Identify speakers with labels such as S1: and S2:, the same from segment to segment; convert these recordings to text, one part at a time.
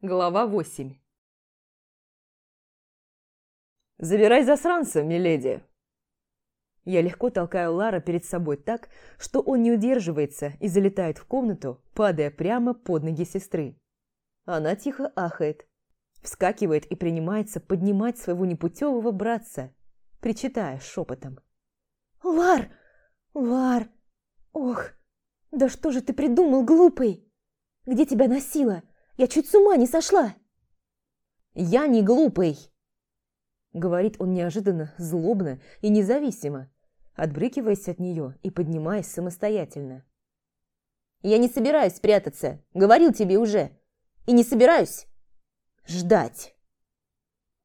S1: Глава 8 «Забирай засранца, миледи!» Я легко толкаю Лара перед собой так, что он не удерживается и залетает в комнату, падая прямо под ноги сестры. Она тихо ахает, вскакивает и принимается поднимать своего непутевого братца, причитая шепотом.
S2: «Лар! Лар! Ох, да что же ты придумал, глупый? Где тебя носила? Я чуть с ума не сошла!»
S1: «Я не глупый!» Говорит он неожиданно, злобно и независимо, отбрыкиваясь от нее и поднимаясь самостоятельно. «Я не собираюсь прятаться, говорил тебе уже, и не собираюсь ждать!»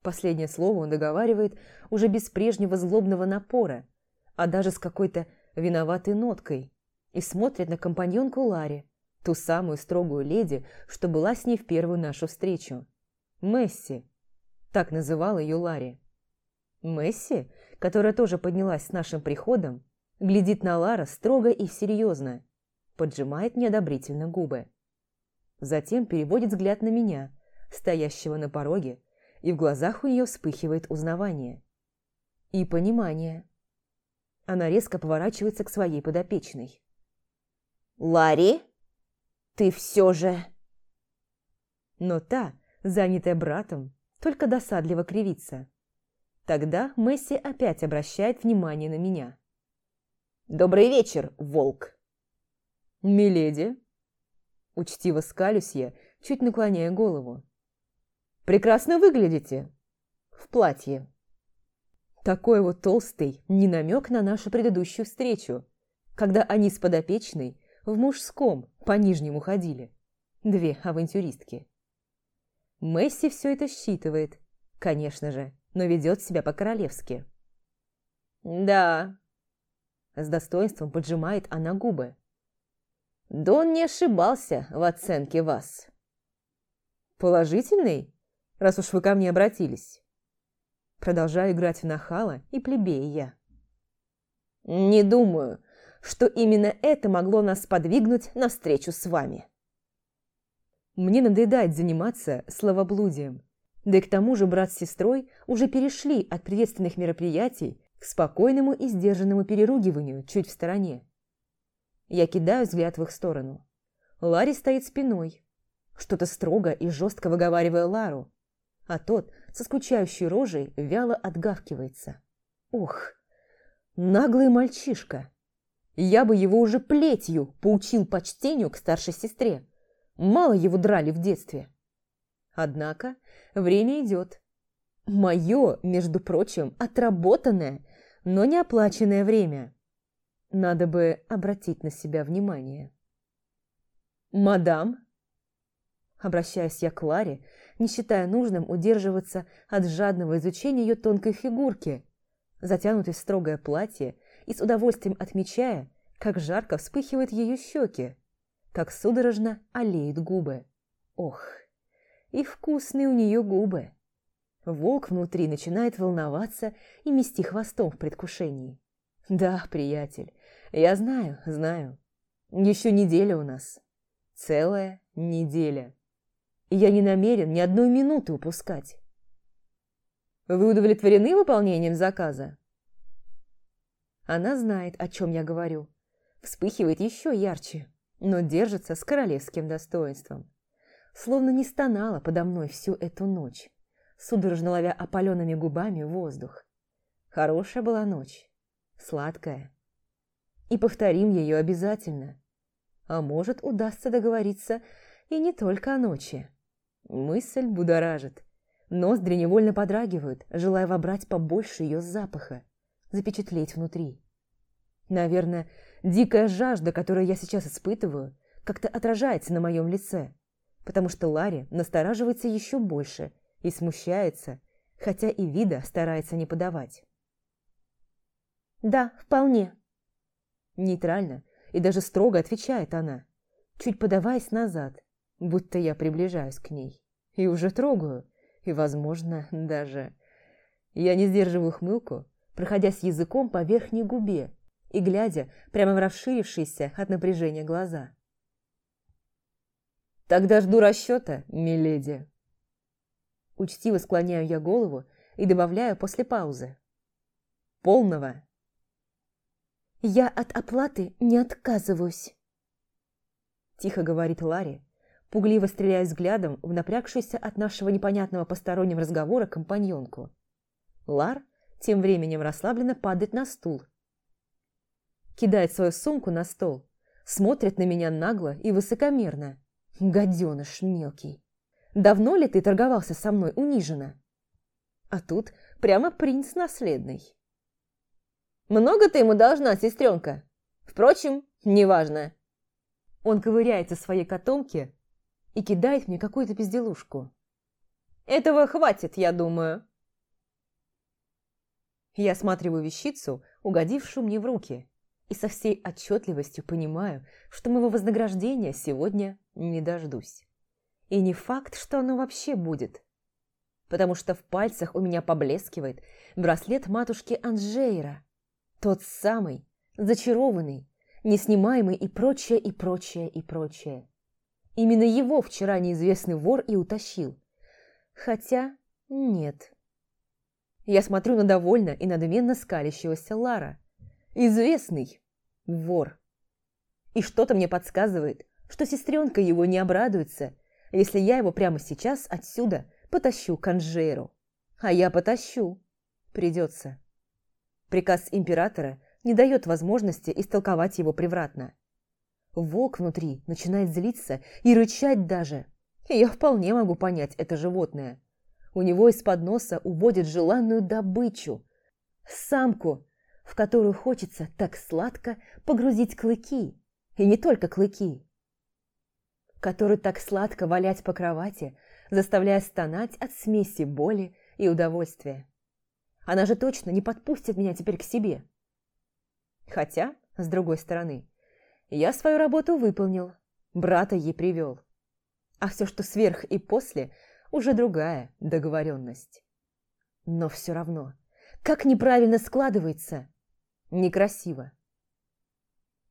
S1: Последнее слово он договаривает уже без прежнего злобного напора, а даже с какой-то виноватой ноткой, и смотрит на компаньонку Ларри, ту самую строгую леди, что была с ней в первую нашу встречу. Месси, так называла ее Ларри. Месси, которая тоже поднялась с нашим приходом, глядит на Лара строго и серьезно, поджимает неодобрительно губы. Затем переводит взгляд на меня, стоящего на пороге, и в глазах у нее вспыхивает узнавание. И понимание. Она резко поворачивается к своей подопечной.
S2: «Ларри, ты все же...»
S1: Но та, занятая братом, только досадливо кривится. Тогда Месси опять обращает внимание на меня.
S2: «Добрый вечер, волк!»
S1: «Миледи!» Учтиво скалюсь я, чуть наклоняя голову. «Прекрасно выглядите!» «В платье!» Такой вот толстый не намек на нашу предыдущую встречу, когда они с подопечной в мужском по нижнему ходили. Две авантюристки. Месси все это считывает, конечно же, но ведет себя по-королевски.
S2: «Да», –
S1: с достоинством поджимает она губы.
S2: «Дон не ошибался в оценке вас».
S1: «Положительный, раз уж вы ко мне обратились?» Продолжаю играть в нахала и плебея я.
S2: «Не думаю, что именно это могло нас подвигнуть на встречу с вами».
S1: Мне надоедает заниматься словоблудием. Да и к тому же брат с сестрой уже перешли от приветственных мероприятий к спокойному и сдержанному переругиванию чуть в стороне. Я кидаю взгляд в их сторону. Ларри стоит спиной, что-то строго и жестко выговаривая Лару, а тот со скучающей рожей вяло отгавкивается. Ух, наглый мальчишка! Я бы его уже плетью поучил почтению к старшей сестре. Мало его драли в детстве. Однако время идет. Мое, между прочим, отработанное, но не оплаченное время. Надо бы обратить на себя внимание. «Мадам?» Обращаюсь я к Ларе, не считая нужным удерживаться от жадного изучения ее тонкой фигурки, затянутой в строгое платье, и с удовольствием отмечая, как жарко вспыхивают ее щеки, как судорожно олеют губы. Ох, и вкусные у нее губы. Волк внутри начинает волноваться и мести хвостом в предвкушении. Да, приятель, я знаю, знаю. Еще неделя у нас. Целая неделя. И я не намерен ни одной минуты упускать. Вы удовлетворены выполнением заказа? Она знает, о чем я говорю. Вспыхивает еще ярче, но держится с королевским достоинством. Словно не стонала подо мной всю эту ночь, судорожно ловя опаленными губами воздух. Хорошая была ночь, сладкая. И повторим ее обязательно. А может, удастся договориться и не только о ночи. Мысль будоражит. Ноздри невольно подрагивают, желая вобрать побольше ее запаха запечатлеть внутри. Наверное, дикая жажда, которую я сейчас испытываю, как-то отражается на моем лице, потому что Ларри настораживается еще больше и смущается, хотя и вида старается не подавать.
S2: «Да, вполне».
S1: Нейтрально и даже строго отвечает она, чуть подаваясь назад, будто я приближаюсь к ней. И уже трогаю, и, возможно, даже... Я не сдерживаю хмылку, проходясь языком по верхней губе и глядя прямо в расширившиеся от напряжения глаза. Тогда жду расчета, миледи. Учтиво склоняю я голову и добавляю после паузы. Полного.
S2: Я от оплаты не отказываюсь.
S1: Тихо говорит Ларри, пугливо стреляя взглядом в напрягшуюся от нашего непонятного постороннего разговора компаньонку. Лар тем временем расслабленно падает на стул. Кидает свою сумку на стол, смотрит на меня нагло и высокомерно. Гаденыш мелкий. Давно ли ты торговался со мной униженно? А тут прямо принц наследный. Много ты ему должна, сестренка? Впрочем, неважно. Он ковыряется в своей котомке и кидает мне какую-то безделушку. Этого хватит, я думаю. Я осматриваю вещицу, угодившую мне в руки, и со всей отчетливостью понимаю, что моего вознаграждения сегодня не дождусь. И не факт, что оно вообще будет. Потому что в пальцах у меня поблескивает браслет матушки Анжейра. Тот самый, зачарованный, неснимаемый и прочее, и прочее, и прочее. Именно его вчера неизвестный вор и утащил. Хотя нет. Я смотрю на довольно и надменно скалящегося Лара. Известный вор. И что-то мне подсказывает, что сестренка его не обрадуется, если я его прямо сейчас отсюда потащу к Анжейру. А я потащу. Придется. Приказ императора не дает возможности истолковать его превратно. Волк внутри начинает злиться и рычать даже. И я вполне могу понять это животное. У него из-под носа уводят желанную добычу. Самку, в которую хочется так сладко погрузить клыки. И не только клыки. Которую так сладко валять по кровати, заставляя стонать от смеси боли и удовольствия. Она же точно не подпустит меня теперь к себе. Хотя, с другой стороны, я свою работу выполнил, брата ей привел. А все, что сверх и после, уже другая договоренность. Но все равно, как неправильно складывается, некрасиво.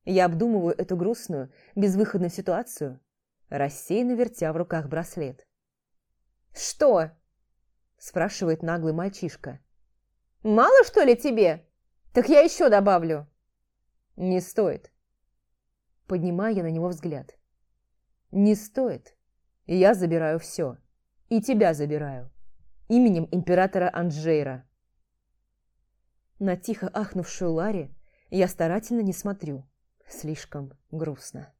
S1: Я обдумываю эту грустную, безвыходную ситуацию, рассеянно вертя в руках браслет. «Что?» – спрашивает наглый мальчишка. «Мало, что ли, тебе? Так я еще добавлю». «Не стоит». Поднимаю я на него взгляд. «Не стоит. Я забираю все. И тебя забираю. Именем императора Анджейра». На тихо ахнувшую Ларри я старательно не смотрю. Слишком грустно.